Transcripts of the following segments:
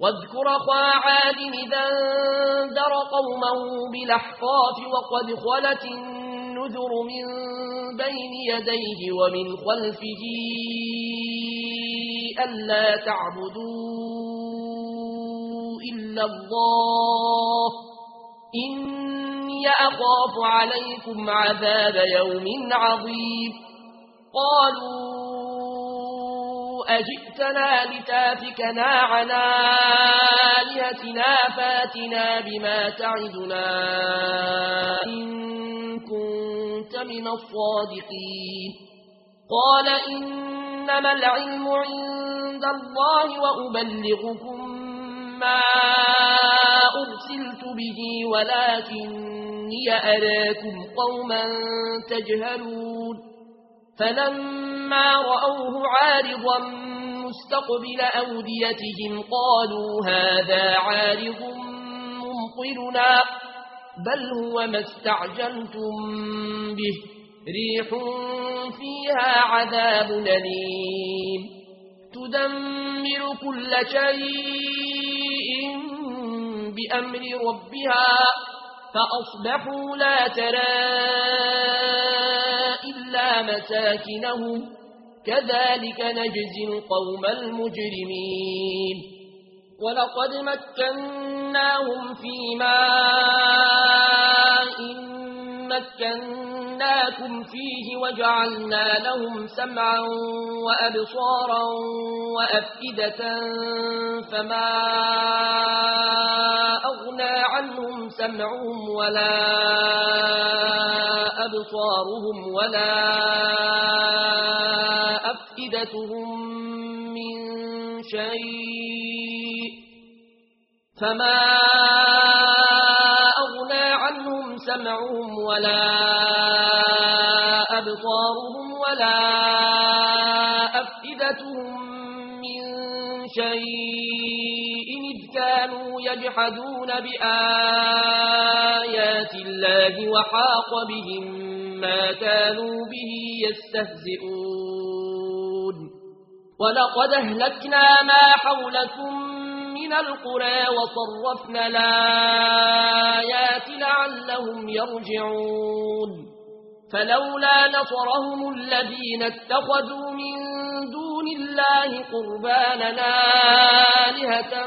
واذكر أخا عاد إذا انذر قومه بالأحقاف وقد خلت النذر من بين يديه ومن خلفه ألا تعبدوا إلا الله إني أخاف عليكم عذاب يوم عظيم قالوا أجئتنا لتافكنا عن آلهتنا فاتنا بما تعدنا إن كنت من الصادقين قال إنما العلم عند الله وأبلغكم ما أرسلت به ولكني أراكم قوما تجهلون فلما رأوه عارضا مستقبل أوديتهم قالوا هذا عارض ممطرنا بل هو ما استعجلتم به ريح فيها عذاب نليم تدمر كل شيء بأمر ربها فأصبحوا لا ترى مساكنهم كذلك نجزي القوم المجرمين. ولقد مكناهم في ماء مكناكم فيه وجعلنا لهم سمعا وأبصارا وأفئدة فما أغنى عنهم سمعهم ولا أبصارهم ولا أفئدتهم من شيء فما أغنى عنهم سمعهم ولا أبصارهم ولا أفئدتهم من شيء كانوا يجحدون بآيات الله وحاق بهم كانوا به يستهزئون. ولقد أهلكنا ما حولكم من القرى وصرفنا الآيات لعلهم يرجعون. فلولا نصرهم الذين اتخذوا من دون الله قرباننا آلهة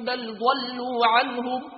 بل ضلوا عنهم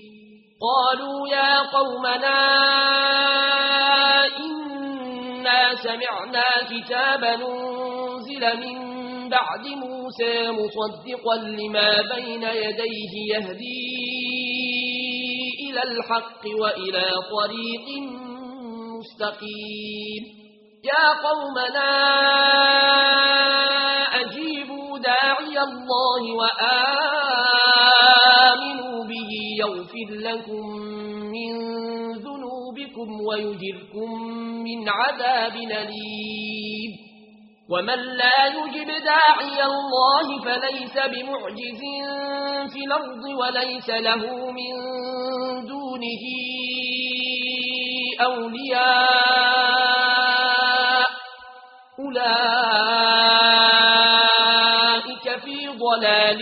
قالوا يا قومنا إنا سمعنا كتابا ننزل من بعد موسى مصدقا لما بين يديه يهدي إلى الحق وإلى طريق مستقيم. يا قومنا أجيبوا داعي الله وآمنوا يغفر لكم من ذنوبكم ويجركم من عذاب نليم ومن لا يجب داعي الله فليس بمعجز في الأرض وليس له من دونه أولياء. أولئك في ضلال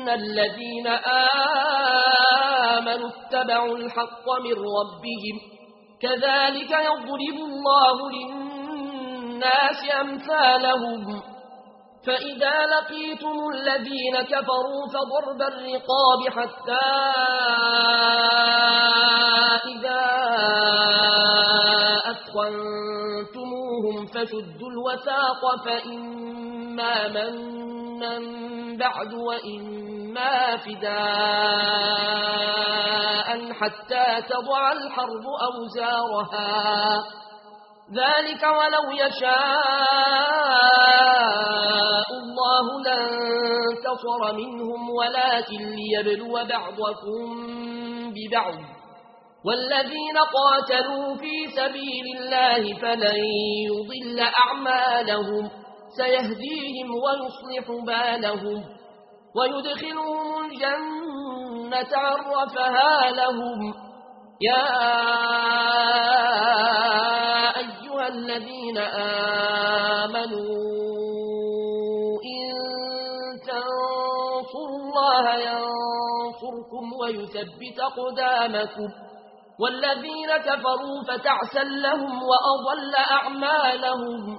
ان الذين امنوا اتبعوا الحق من ربهم كذلك يضرب الله للناس امثالهم فاذا لقيتم الذين كفروا فضرب الرقاب حتى اذا اثخنتموهم فشدوا الوثاق فإما مَنًّا بَعْدُ وإما ما فداء حتى تضع الحرب أوزارها. ذلك ولو يشاء الله لانتصر منهم ولكن ليبلو بعضكم ببعض. والذين قاتلوا في سبيل الله فلن يضل أعمالهم. سيهديهم ويصلح بالهم. ويدخلهم الجنة عرفها لهم. يا أيها الذين آمنوا إن تنصروا الله ينصركم ويثبت قدامكم والذين كفروا فتعسل لهم وأضل أعمالهم.